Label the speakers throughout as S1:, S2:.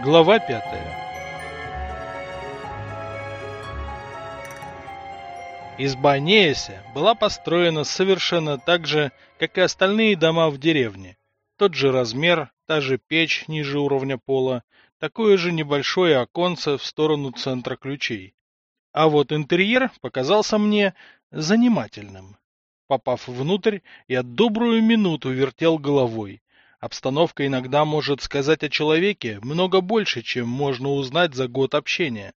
S1: Глава пятая Изба Нееся была построена совершенно так же, как и остальные дома в деревне. Тот же размер, та же печь ниже уровня пола, такое же небольшое оконце в сторону центра ключей. А вот интерьер показался мне занимательным. Попав внутрь, я добрую минуту вертел головой. Обстановка иногда может сказать о человеке много больше, чем можно узнать за год общения.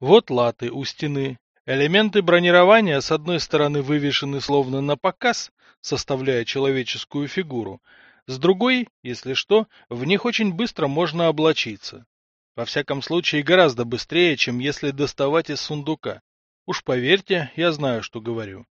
S1: Вот латы у стены. Элементы бронирования с одной стороны вывешены словно на показ, составляя человеческую фигуру, с другой, если что, в них очень быстро можно облачиться. Во всяком случае, гораздо быстрее, чем если доставать из сундука. Уж поверьте, я знаю, что говорю.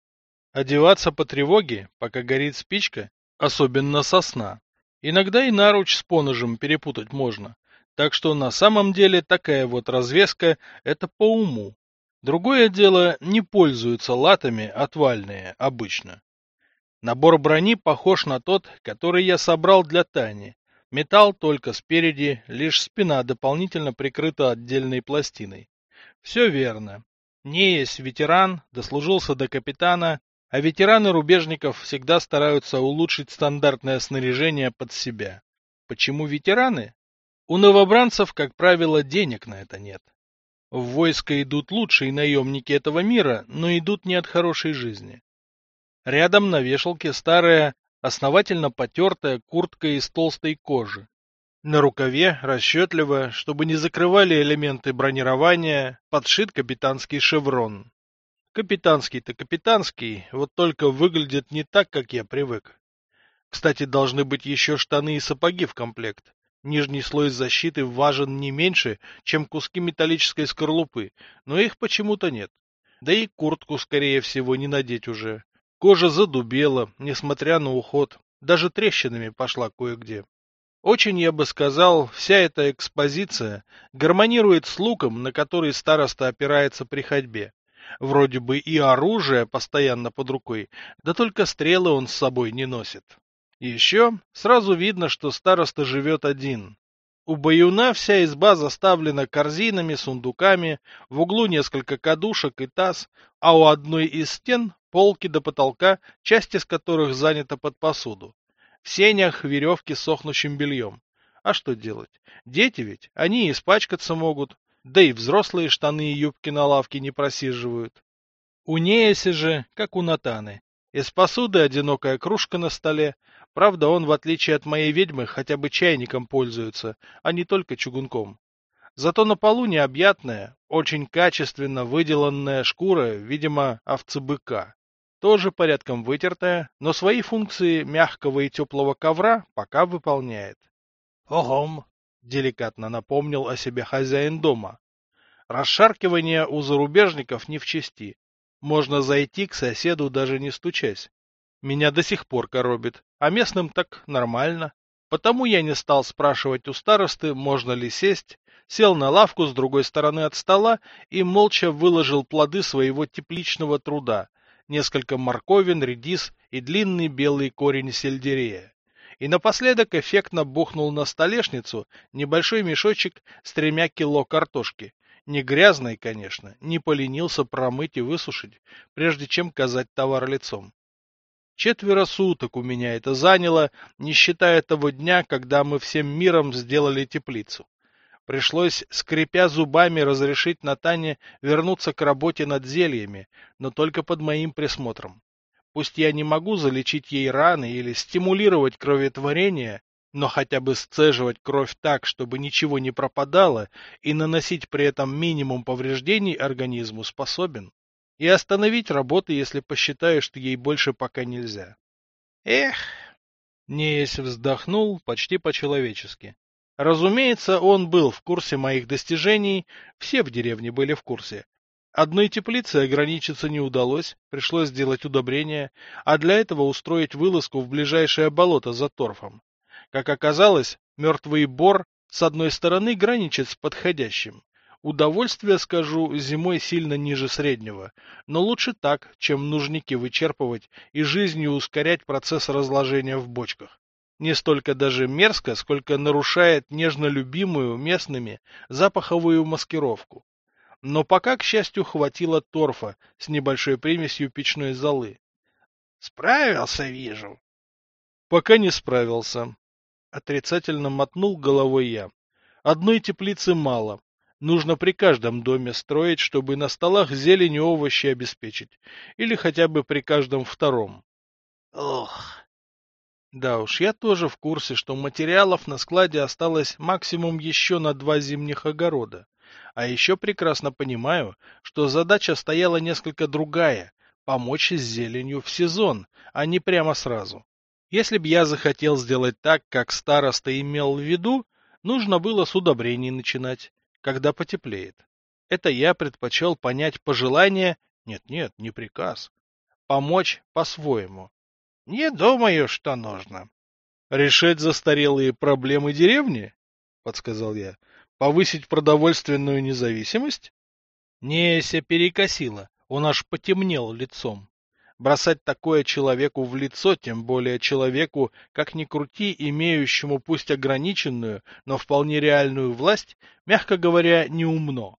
S1: Одеваться по тревоге, пока горит спичка, особенно сосна. Иногда и наруч с поножем перепутать можно. Так что на самом деле такая вот развеска – это по уму. Другое дело, не пользуются латами отвальные обычно. Набор брони похож на тот, который я собрал для Тани. Металл только спереди, лишь спина дополнительно прикрыта отдельной пластиной. Все верно. Не есть ветеран, дослужился до капитана, а ветераны рубежников всегда стараются улучшить стандартное снаряжение под себя. Почему ветераны? У новобранцев, как правило, денег на это нет. В войско идут лучшие наемники этого мира, но идут не от хорошей жизни. Рядом на вешалке старая, основательно потертая куртка из толстой кожи. На рукаве, расчетливо, чтобы не закрывали элементы бронирования, подшит капитанский шеврон. Капитанский-то капитанский, вот только выглядит не так, как я привык. Кстати, должны быть еще штаны и сапоги в комплект. Нижний слой защиты важен не меньше, чем куски металлической скорлупы, но их почему-то нет. Да и куртку, скорее всего, не надеть уже. Кожа задубела, несмотря на уход, даже трещинами пошла кое-где. Очень, я бы сказал, вся эта экспозиция гармонирует с луком, на который староста опирается при ходьбе. Вроде бы и оружие постоянно под рукой, да только стрелы он с собой не носит. Еще сразу видно, что староста живет один. У баюна вся изба заставлена корзинами, сундуками, в углу несколько кадушек и таз, а у одной из стен полки до потолка, часть из которых занята под посуду. В сенях веревки с сохнущим бельем. А что делать? Дети ведь, они испачкаться могут, да и взрослые штаны и юбки на лавке не просиживают. У Неяси же, как у Натаны, из посуды одинокая кружка на столе, правда он, в отличие от моей ведьмы, хотя бы чайником пользуется, а не только чугунком. Зато на полу необъятная, очень качественно выделанная шкура, видимо, овцы-быка тоже порядком вытертая, но свои функции мягкого и теплого ковра пока выполняет. «Огом!» — деликатно напомнил о себе хозяин дома. Расшаркивание у зарубежников не в чести. Можно зайти к соседу, даже не стучась. Меня до сих пор коробит, а местным так нормально. Потому я не стал спрашивать у старосты, можно ли сесть, сел на лавку с другой стороны от стола и молча выложил плоды своего тепличного труда — несколько морковин, редис и длинный белый корень сельдерея. И напоследок эффектно бухнул на столешницу небольшой мешочек с тремя кило картошки. Не грязной, конечно, не поленился промыть и высушить, прежде чем казать товар лицом. Четверо суток у меня это заняло, не считая того дня, когда мы всем миром сделали теплицу. Пришлось, скрипя зубами, разрешить Натане вернуться к работе над зельями, но только под моим присмотром. Пусть я не могу залечить ей раны или стимулировать кроветворение, но хотя бы сцеживать кровь так, чтобы ничего не пропадало, и наносить при этом минимум повреждений организму способен. И остановить работу, если посчитаю, что ей больше пока нельзя. Эх! Неясь вздохнул почти по-человечески. Разумеется, он был в курсе моих достижений, все в деревне были в курсе. Одной теплицей ограничиться не удалось, пришлось сделать удобрение, а для этого устроить вылазку в ближайшее болото за торфом. Как оказалось, мертвый бор с одной стороны граничит с подходящим. Удовольствие, скажу, зимой сильно ниже среднего, но лучше так, чем нужники вычерпывать и жизнью ускорять процесс разложения в бочках. Не столько даже мерзко, сколько нарушает нежно любимую местными запаховую маскировку. Но пока, к счастью, хватило торфа с небольшой примесью печной золы.
S2: Справился, вижу.
S1: Пока не справился. Отрицательно мотнул головой я. Одной теплицы мало. Нужно при каждом доме строить, чтобы на столах зелень и овощи обеспечить. Или хотя бы при каждом втором.
S2: Ох.
S1: Да уж, я тоже в курсе, что материалов на складе осталось максимум еще на два зимних огорода. А еще прекрасно понимаю, что задача стояла несколько другая – помочь с зеленью в сезон, а не прямо сразу. Если б я захотел сделать так, как староста имел в виду, нужно было с удобрений начинать, когда потеплеет. Это я предпочел понять пожелание, нет-нет, не приказ, помочь по-своему.
S2: Не думаю, что нужно.
S1: Решать застарелые проблемы деревни? Подсказал я. Повысить продовольственную независимость? Неся перекосила, он аж потемнел лицом. Бросать такое человеку в лицо, тем более человеку, как ни крути, имеющему пусть ограниченную, но вполне реальную власть, мягко говоря, неумно.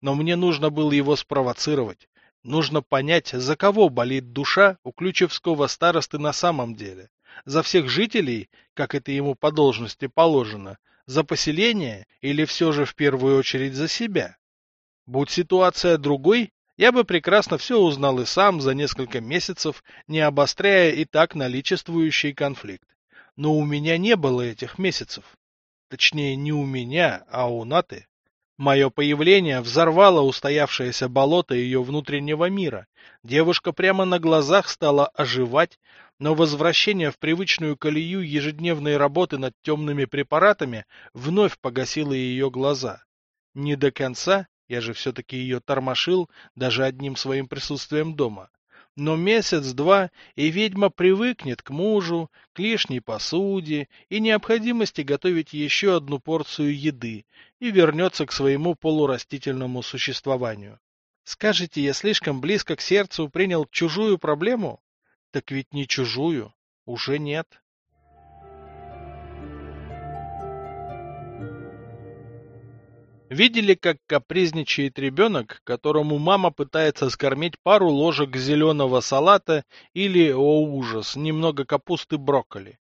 S1: Но мне нужно было его спровоцировать. Нужно понять, за кого болит душа у ключевского старосты на самом деле. За всех жителей, как это ему по должности положено, за поселение или все же в первую очередь за себя? Будь ситуация другой, я бы прекрасно все узнал и сам за несколько месяцев, не обостряя и так наличествующий конфликт. Но у меня не было этих месяцев. Точнее, не у меня, а у Наты. Мое появление взорвало устоявшееся болото ее внутреннего мира. Девушка прямо на глазах стала оживать, но возвращение в привычную колею ежедневной работы над темными препаратами вновь погасило ее глаза. Не до конца, я же все-таки ее тормошил даже одним своим присутствием дома. Но месяц-два, и ведьма привыкнет к мужу, к лишней посуде и необходимости готовить еще одну порцию еды и вернется к своему полурастительному существованию. Скажете, я слишком близко к сердцу принял чужую проблему? Так ведь не чужую, уже нет. Видели, как капризничает ребенок, которому мама пытается скормить пару ложек зеленого салата или, о ужас, немного капусты брокколи?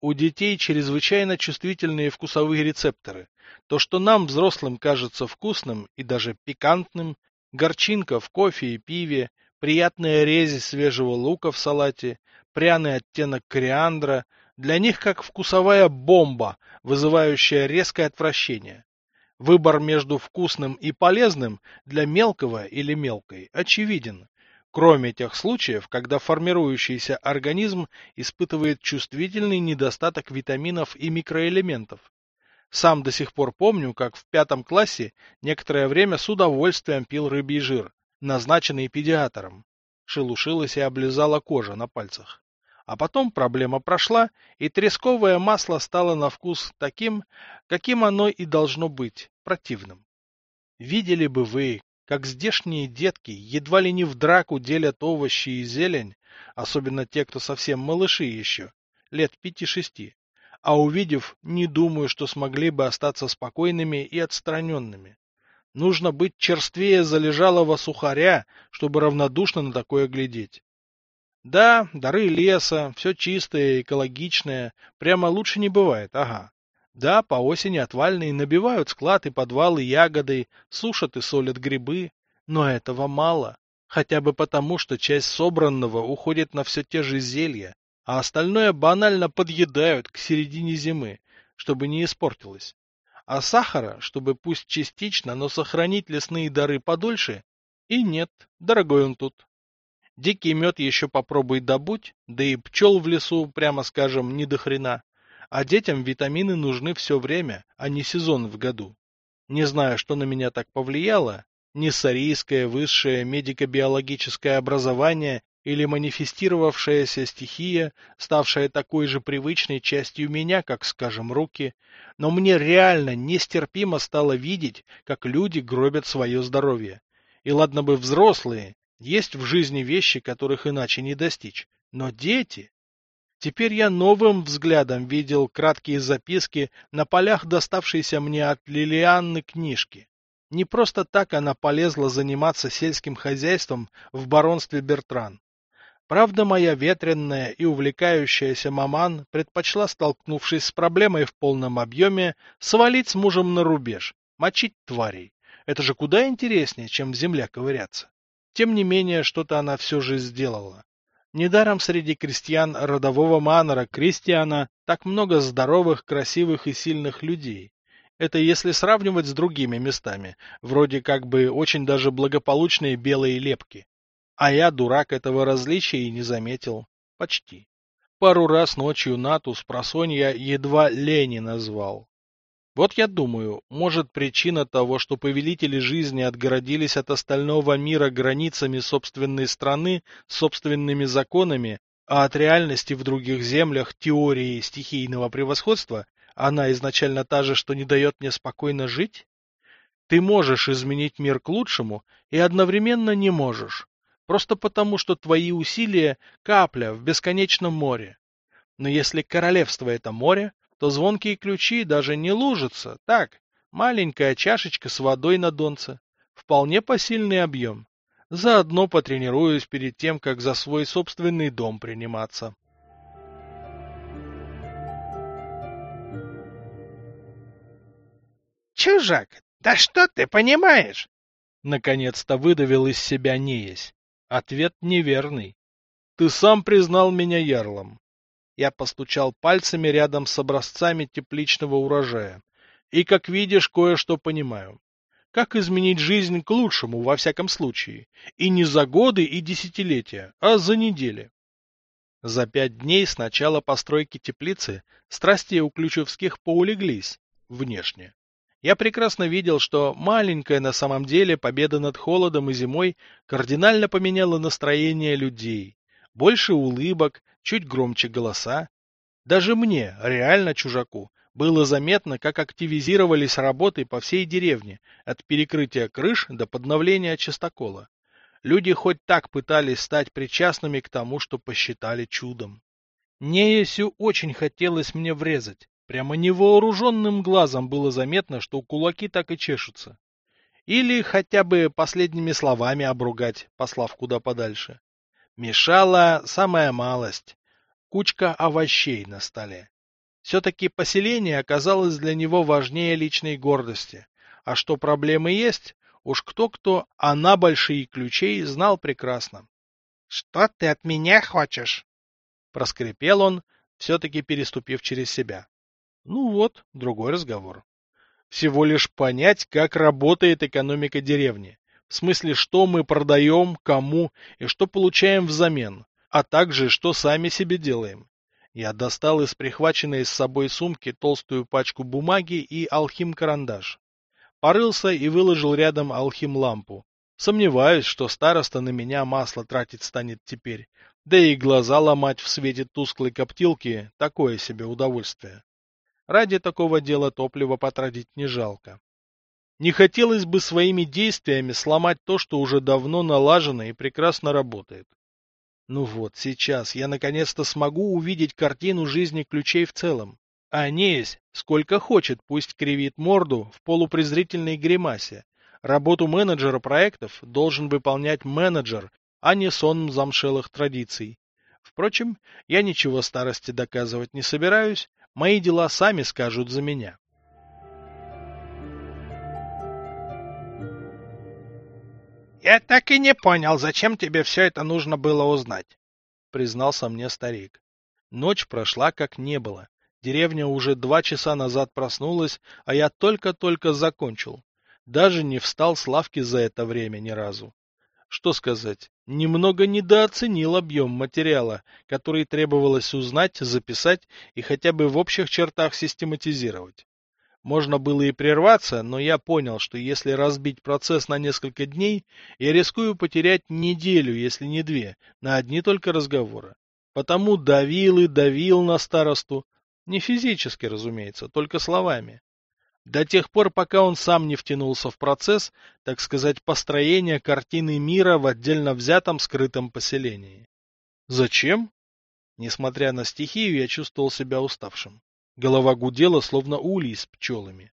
S1: У детей чрезвычайно чувствительные вкусовые рецепторы. То, что нам, взрослым, кажется вкусным и даже пикантным, горчинка в кофе и пиве, приятная резь свежего лука в салате, пряный оттенок кориандра, для них как вкусовая бомба, вызывающая резкое отвращение. Выбор между вкусным и полезным для мелкого или мелкой очевиден, кроме тех случаев, когда формирующийся организм испытывает чувствительный недостаток витаминов и микроэлементов. Сам до сих пор помню, как в пятом классе некоторое время с удовольствием пил рыбий жир, назначенный педиатром. Шелушилась и облизала кожа на пальцах. А потом проблема прошла, и тресковое масло стало на вкус таким, каким оно и должно быть, противным. Видели бы вы, как здешние детки едва ли не в драку делят овощи и зелень, особенно те, кто совсем малыши еще, лет пяти-шести, а увидев, не думаю, что смогли бы остаться спокойными и отстраненными. Нужно быть черствее залежалого сухаря, чтобы равнодушно на такое глядеть. Да, дары леса, все чистое, экологичное, прямо лучше не бывает, ага. Да, по осени отвальные набивают склад и подвалы ягодой, сушат и солят грибы, но этого мало. Хотя бы потому, что часть собранного уходит на все те же зелья, а остальное банально подъедают к середине зимы, чтобы не испортилось. А сахара, чтобы пусть частично, но сохранить лесные дары подольше, и нет, дорогой он тут. Дикий мед еще попробуй добудь, да и пчел в лесу, прямо скажем, не до хрена. А детям витамины нужны все время, а не сезон в году. Не знаю, что на меня так повлияло, нессарийское высшее медико-биологическое образование или манифестировавшаяся стихия, ставшая такой же привычной частью меня, как, скажем, руки, но мне реально нестерпимо стало видеть, как люди гробят свое здоровье. И ладно бы взрослые, есть в жизни вещи, которых иначе не достичь. Но дети... Теперь я новым взглядом видел краткие записки на полях доставшейся мне от Лилианны книжки. Не просто так она полезла заниматься сельским хозяйством в баронстве Бертран. Правда, моя ветренная и увлекающаяся маман предпочла, столкнувшись с проблемой в полном объеме, свалить с мужем на рубеж, мочить тварей. Это же куда интереснее, чем в земле ковыряться. Тем не менее, что-то она все же сделала. Недаром среди крестьян родового манора Кристиана так много здоровых, красивых и сильных людей. Это если сравнивать с другими местами, вроде как бы очень даже благополучные белые лепки. А я, дурак, этого различия и не заметил. Почти. Пару раз ночью Нату с просонья едва Лени назвал. Вот я думаю, может причина того, что повелители жизни отгородились от остального мира границами собственной страны, собственными законами, а от реальности в других землях теории стихийного превосходства, она изначально та же, что не дает мне спокойно жить? Ты можешь изменить мир к лучшему и одновременно не можешь, просто потому, что твои усилия – капля в бесконечном море. Но если королевство – это море, то звонкие ключи даже не лужатся, так, маленькая чашечка с водой на донце. Вполне посильный объем. Заодно потренируюсь перед тем, как за свой собственный дом приниматься.
S2: Чужак, да что ты понимаешь?
S1: Наконец-то выдавил из себя Неясь. Ответ неверный. Ты сам признал меня ярлом. Я постучал пальцами рядом с образцами тепличного урожая. И, как видишь, кое-что понимаю. Как изменить жизнь к лучшему, во всяком случае. И не за годы и десятилетия, а за недели. За пять дней с начала постройки теплицы страсти у Ключевских поулеглись, внешне. Я прекрасно видел, что маленькая на самом деле победа над холодом и зимой кардинально поменяла настроение людей. Больше улыбок, чуть громче голоса. Даже мне, реально чужаку, было заметно, как активизировались работы по всей деревне, от перекрытия крыш до подновления чистокола. Люди хоть так пытались стать причастными к тому, что посчитали чудом. Неесю очень хотелось мне врезать. Прямо невооруженным глазом было заметно, что кулаки так и чешутся. Или хотя бы последними словами обругать, послав куда подальше. Мешала самая малость — кучка овощей на столе. Все-таки поселение оказалось для него важнее личной гордости. А что проблемы есть, уж кто-кто, а на большие ключей знал прекрасно.
S2: — Что ты от меня хочешь?
S1: — проскрипел он, все-таки переступив через себя. Ну вот, другой разговор. Всего лишь понять, как работает экономика деревни. В смысле, что мы продаем, кому и что получаем взамен, а также, что сами себе делаем. Я достал из прихваченной с собой сумки толстую пачку бумаги и алхим-карандаш. Порылся и выложил рядом алхим-лампу. Сомневаюсь, что староста на меня масло тратить станет теперь, да и глаза ломать в свете тусклой коптилки — такое себе удовольствие. Ради такого дела топливо потратить не жалко. Не хотелось бы своими действиями сломать то, что уже давно налажено и прекрасно работает. Ну вот, сейчас я наконец-то смогу увидеть картину жизни ключей в целом. А Неясь, сколько хочет, пусть кривит морду в полупрезрительной гримасе. Работу менеджера проектов должен выполнять менеджер, а не сон замшелых традиций. Впрочем, я ничего старости доказывать не собираюсь, мои дела сами скажут за меня.
S2: Я так и не понял, зачем тебе все это нужно было узнать, признался мне старик.
S1: Ночь прошла как не было. Деревня уже два часа назад проснулась, а я только-только закончил. Даже не встал с лавки за это время ни разу. Что сказать, немного недооценил объем материала, который требовалось узнать, записать и хотя бы в общих чертах систематизировать. Можно было и прерваться, но я понял, что если разбить процесс на несколько дней, я рискую потерять неделю, если не две, на одни только разговоры. Потому давил и давил на старосту. Не физически, разумеется, только словами. До тех пор, пока он сам не втянулся в процесс, так сказать, построения картины мира в отдельно взятом скрытом поселении. Зачем? Несмотря на стихию, я чувствовал себя уставшим. Голова гудела, словно улей с пчелами.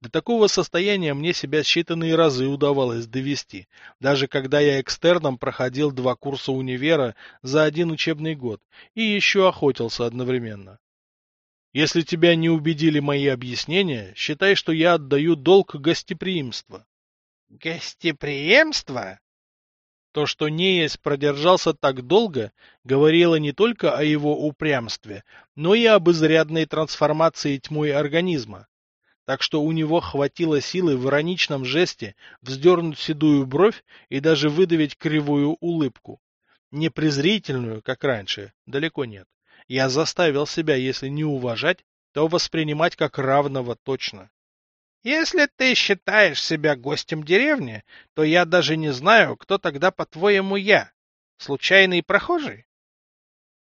S1: До такого состояния мне себя считанные разы удавалось довести, даже когда я экстерном проходил два курса универа за один учебный год и еще охотился одновременно. Если тебя не убедили мои объяснения, считай, что я отдаю долг гостеприимства.
S2: Гостеприимство?
S1: То, что Неясь продержался так долго, говорило не только о его упрямстве, но и об изрядной трансформации тьмой организма. Так что у него хватило силы в ироничном жесте вздернуть седую бровь и даже выдавить кривую улыбку. Не презрительную, как раньше, далеко нет. Я заставил себя, если не уважать, то воспринимать как равного точно.
S2: Если ты считаешь себя гостем деревни, то я даже не знаю, кто тогда, по-твоему, я. Случайный прохожий?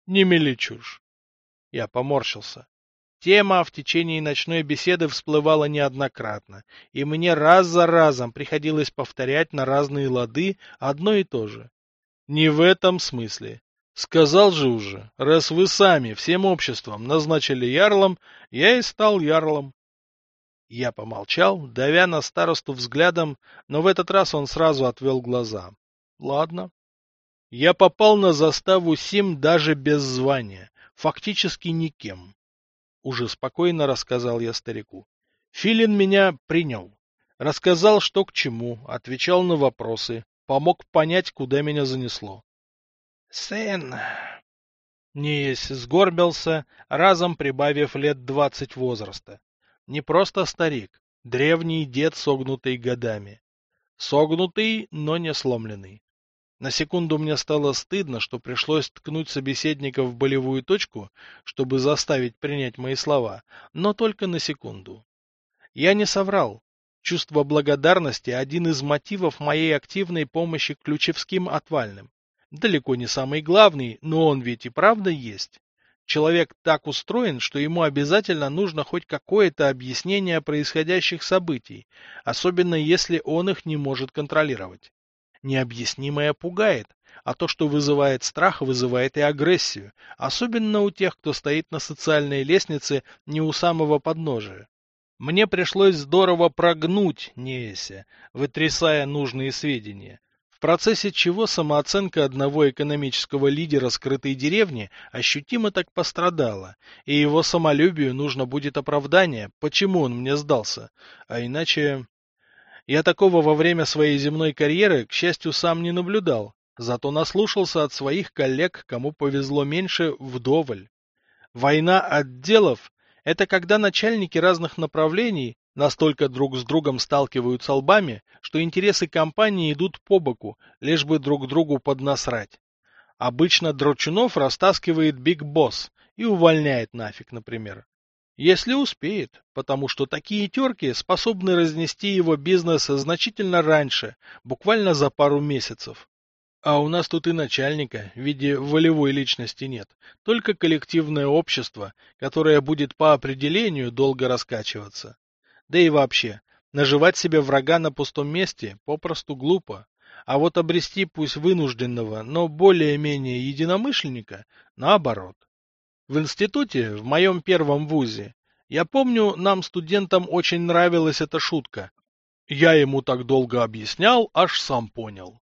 S1: Не мели чушь. Я поморщился. Тема в течение ночной беседы всплывала неоднократно, и мне раз за разом приходилось повторять на разные лады одно и то же. Не в этом смысле. Сказал же уже, раз вы сами всем обществом назначили ярлом, я и стал ярлом. Я помолчал, давя на старосту взглядом, но в этот раз он сразу отвел глаза. Ладно. Я попал на заставу Сим даже без звания, фактически никем. Уже спокойно рассказал я старику. Филин меня принял. Рассказал, что к чему, отвечал на вопросы, помог понять, куда меня занесло.
S2: — Сын...
S1: Неясь сгорбился, разом прибавив лет двадцать возраста. Не просто старик, древний дед, согнутый годами. Согнутый, но не сломленный. На секунду мне стало стыдно, что пришлось ткнуть собеседника в болевую точку, чтобы заставить принять мои слова, но только на секунду. Я не соврал. Чувство благодарности – один из мотивов моей активной помощи ключевским отвальным. Далеко не самый главный, но он ведь и правда есть. Человек так устроен, что ему обязательно нужно хоть какое-то объяснение происходящих событий, особенно если он их не может контролировать. Необъяснимое пугает, а то, что вызывает страх, вызывает и агрессию, особенно у тех, кто стоит на социальной лестнице не у самого подножия. Мне пришлось здорово прогнуть Неэся, вытрясая нужные сведения, в процессе чего самооценка одного экономического лидера скрытой деревни ощутимо так пострадала, и его самолюбию нужно будет оправдание, почему он мне сдался, а иначе... Я такого во время своей земной карьеры, к счастью, сам не наблюдал, зато наслушался от своих коллег, кому повезло меньше, вдоволь. Война отделов – это когда начальники разных направлений настолько друг с другом сталкиваются лбами, что интересы компании идут по боку, лишь бы друг другу поднасрать. Обычно Дрочунов растаскивает Биг Босс и увольняет нафиг, например. Если успеет, потому что такие терки способны разнести его бизнес значительно раньше, буквально за пару месяцев. А у нас тут и начальника в виде волевой личности нет, только коллективное общество, которое будет по определению долго раскачиваться. Да и вообще, наживать себе врага на пустом месте попросту глупо. А вот обрести пусть вынужденного, но более-менее единомышленника – наоборот. В институте, в моем первом вузе, я помню, нам, студентам, очень нравилась эта шутка. Я ему так долго объяснял, аж сам понял.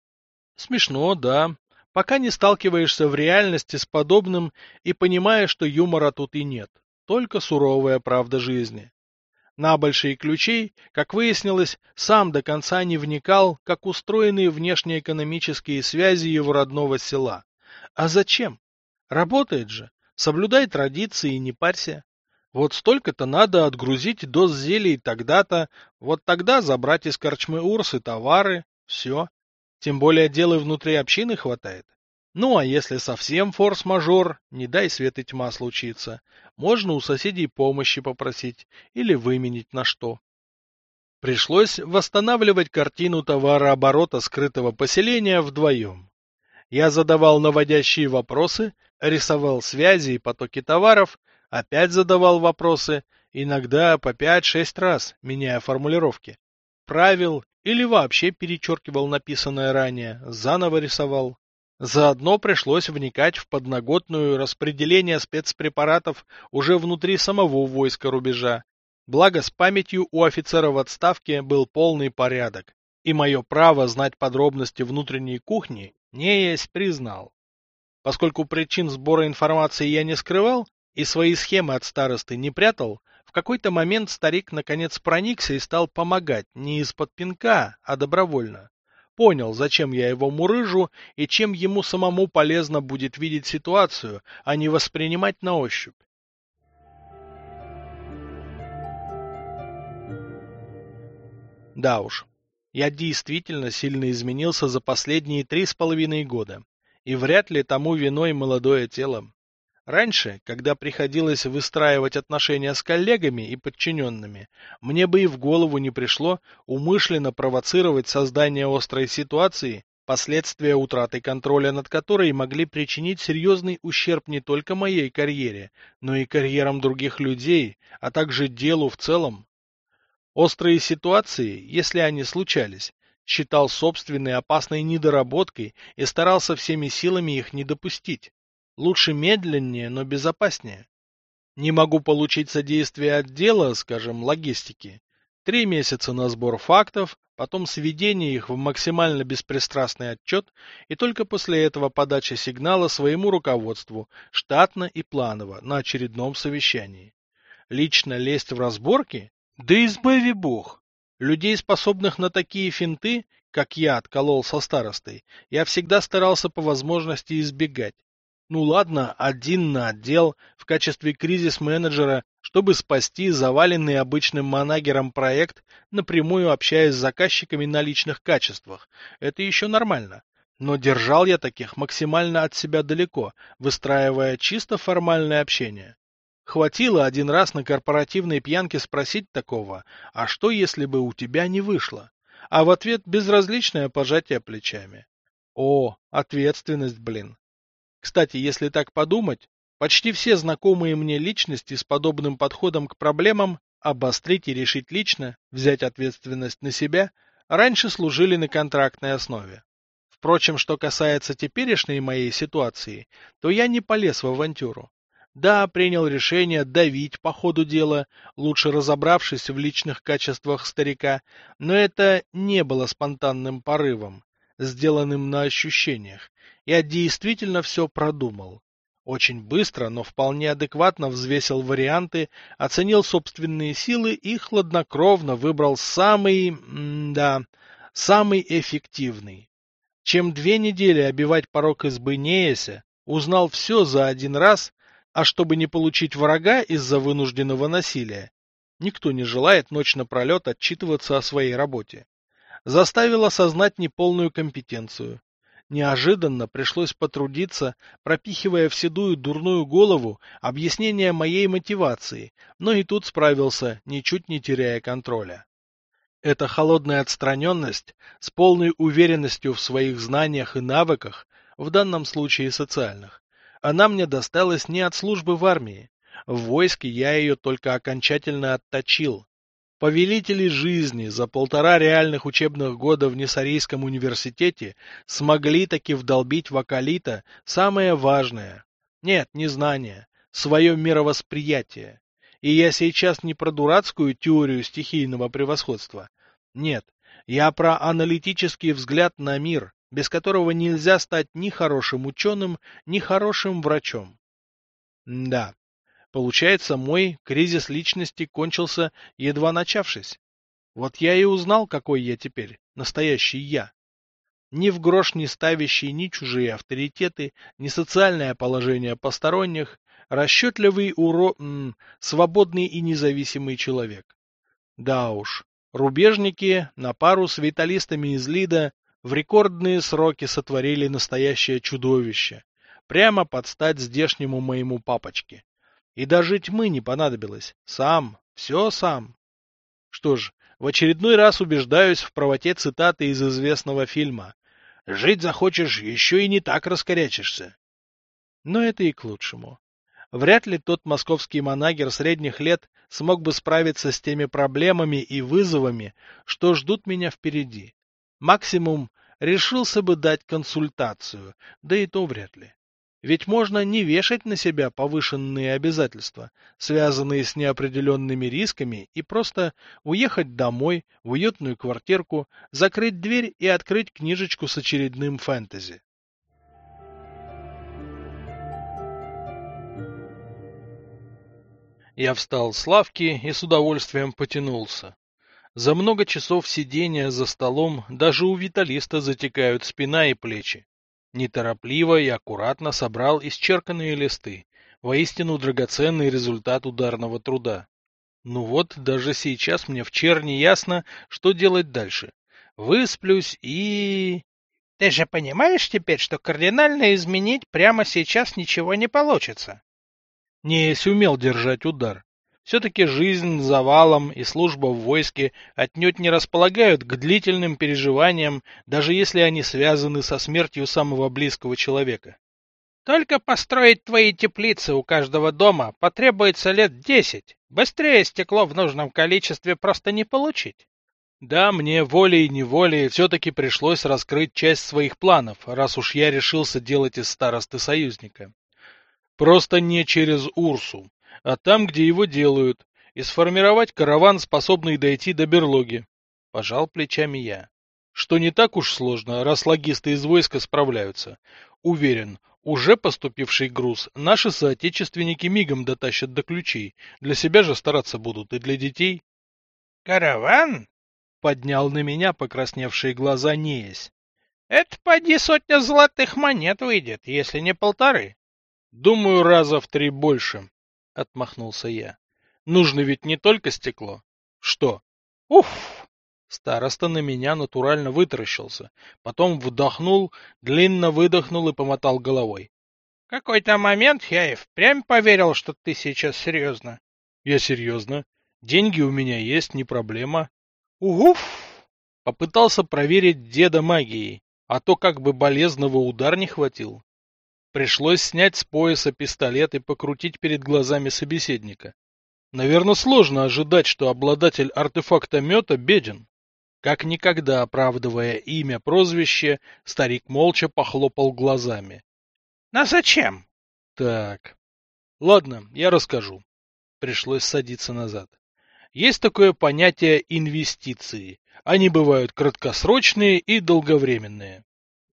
S1: Смешно, да, пока не сталкиваешься в реальности с подобным и понимаешь, что юмора тут и нет, только суровая правда жизни. Набольший ключей, как выяснилось, сам до конца не вникал, как устроены внешнеэкономические связи его родного села. А зачем? Работает же. Соблюдай традиции и не парься. Вот столько-то надо отгрузить доз зелий тогда-то, вот тогда забрать из корчмы Урсы товары, все. Тем более дела внутри общины хватает. Ну, а если совсем форс-мажор, не дай свет и тьма случиться, можно у соседей помощи попросить или выменить на что. Пришлось восстанавливать картину товарооборота скрытого поселения вдвоем. Я задавал наводящие вопросы, рисовал связи и потоки товаров, опять задавал вопросы, иногда по пять-шесть раз, меняя формулировки. Правил или вообще перечеркивал написанное ранее, заново рисовал. Заодно пришлось вникать в подноготную распределение спецпрепаратов уже внутри самого войска рубежа. Благо с памятью у офицера в отставке был полный порядок, и мое право знать подробности внутренней кухни не есть признал. Поскольку причин сбора информации я не скрывал и свои схемы от старосты не прятал, в какой-то момент старик наконец проникся и стал помогать не из-под пинка, а добровольно. Понял, зачем я его мурыжу и чем ему самому полезно будет видеть ситуацию, а не воспринимать на ощупь. Да уж, я действительно сильно изменился за последние три с половиной года, и вряд ли тому виной молодое тело. Раньше, когда приходилось выстраивать отношения с коллегами и подчиненными, мне бы и в голову не пришло умышленно провоцировать создание острой ситуации, последствия утраты контроля над которой могли причинить серьезный ущерб не только моей карьере, но и карьерам других людей, а также делу в целом. Острые ситуации, если они случались, считал собственной опасной недоработкой и старался всеми силами их не допустить. Лучше медленнее, но безопаснее. Не могу получить содействие отдела, скажем, логистики. Три месяца на сбор фактов, потом сведение их в максимально беспристрастный отчет и только после этого подача сигнала своему руководству, штатно и планово, на очередном совещании. Лично лезть в разборки? Да избави бог! Людей, способных на такие финты, как я отколол со старостой, я всегда старался по возможности избегать. Ну ладно, один на отдел в качестве кризис-менеджера, чтобы спасти заваленный обычным манагером проект, напрямую общаясь с заказчиками на личных качествах. Это еще нормально. Но держал я таких максимально от себя далеко, выстраивая чисто формальное общение. Хватило один раз на корпоративной пьянке спросить такого, а что если бы у тебя не вышло? А в ответ безразличное пожатие плечами. О, ответственность, блин. Кстати, если так подумать, почти все знакомые мне личности с подобным подходом к проблемам обострить и решить лично, взять ответственность на себя, раньше служили на контрактной основе. Впрочем, что касается теперешней моей ситуации, то я не полез в авантюру. Да, принял решение давить по ходу дела, лучше разобравшись в личных качествах старика, но это не было спонтанным порывом, сделанным на ощущениях, я действительно все продумал. Очень быстро, но вполне адекватно взвесил варианты, оценил собственные силы и хладнокровно выбрал самый, да, самый эффективный. Чем две недели обивать порог избы Нееся, узнал все за один раз, а чтобы не получить врага из-за вынужденного насилия, никто не желает ночь напролет отчитываться о своей работе. Заставил осознать неполную компетенцию, Неожиданно пришлось потрудиться, пропихивая в седую дурную голову объяснение моей мотивации, но и тут справился, ничуть не теряя контроля. Эта холодная отстраненность с полной уверенностью в своих знаниях и навыках, в данном случае социальных, она мне досталась не от службы в армии. В войске я ее только окончательно отточил, Повелители жизни за полтора реальных учебных года в Несарийском университете смогли таки вдолбить в Акалита самое важное. Нет, не знание, свое мировосприятие. И я сейчас не про дурацкую теорию стихийного превосходства. Нет, я про аналитический взгляд на мир, без которого нельзя стать ни хорошим ученым, ни хорошим врачом. Да, Получается, мой кризис личности кончился, едва начавшись. Вот я и узнал, какой я теперь, настоящий я. Ни в грош не ставящий ни чужие авторитеты, ни социальное положение посторонних, расчетливый, уро... М, свободный и независимый человек. Да уж, рубежники на пару с виталистами из Лида в рекордные сроки сотворили настоящее чудовище, прямо под стать здешнему моему папочке. И даже тьмы не понадобилось. Сам, все сам. Что ж, в очередной раз убеждаюсь в правоте цитаты из известного фильма. «Жить захочешь, еще и не так раскорячишься». Но это и к лучшему. Вряд ли тот московский манагер средних лет смог бы справиться с теми проблемами и вызовами, что ждут меня впереди. Максимум решился бы дать консультацию, да и то вряд ли. Ведь можно не вешать на себя повышенные обязательства, связанные с неопределенными рисками, и просто уехать домой, в уютную квартирку, закрыть дверь и открыть книжечку с очередным фэнтези. Я встал с лавки и с удовольствием потянулся. За много часов сидения за столом даже у виталиста затекают спина и плечи. Неторопливо и аккуратно собрал исчерканные листы. Воистину драгоценный результат ударного труда. Ну вот, даже сейчас мне в черне ясно, что делать дальше. Высплюсь и...
S2: Ты же понимаешь теперь, что кардинально изменить прямо сейчас ничего не получится?
S1: Не сумел держать удар. Все-таки жизнь завалом и служба в войске отнюдь не располагают к длительным переживаниям, даже если они связаны со смертью самого близкого человека.
S2: Только построить твои теплицы у каждого дома потребуется лет десять. Быстрее стекло в нужном количестве просто не получить.
S1: Да, мне волей-неволей все-таки пришлось раскрыть часть своих планов, раз уж я решился делать из старосты союзника. Просто не через Урсу а там, где его делают, и сформировать караван, способный дойти до берлоги. Пожал плечами я. Что не так уж сложно, раз логисты из войска справляются. Уверен, уже поступивший груз наши соотечественники мигом дотащат до ключей. Для себя же стараться будут и для детей.
S2: «Караван?»
S1: — поднял на меня покрасневшие глаза Неясь.
S2: «Это поди сотня золотых монет выйдет, если не полторы».
S1: «Думаю, раза в три больше», — отмахнулся я. Нужно ведь не только стекло. Что? Уф! Староста на меня натурально вытаращился, потом вдохнул, длинно выдохнул и помотал головой.
S2: — Какой-то момент я и впрямь поверил, что ты сейчас серьезно.
S1: — Я серьезно. Деньги у меня есть, не проблема.
S2: — Уф!
S1: Попытался проверить деда магией, а то как бы болезного удар не хватил. Пришлось снять с пояса пистолет и покрутить перед глазами собеседника. Наверное, сложно ожидать, что обладатель артефакта мета беден. Как никогда оправдывая имя прозвище, старик молча похлопал глазами.
S2: — На зачем?
S1: — Так. Ладно, я расскажу. Пришлось садиться назад. Есть такое понятие инвестиции. Они бывают краткосрочные и долговременные.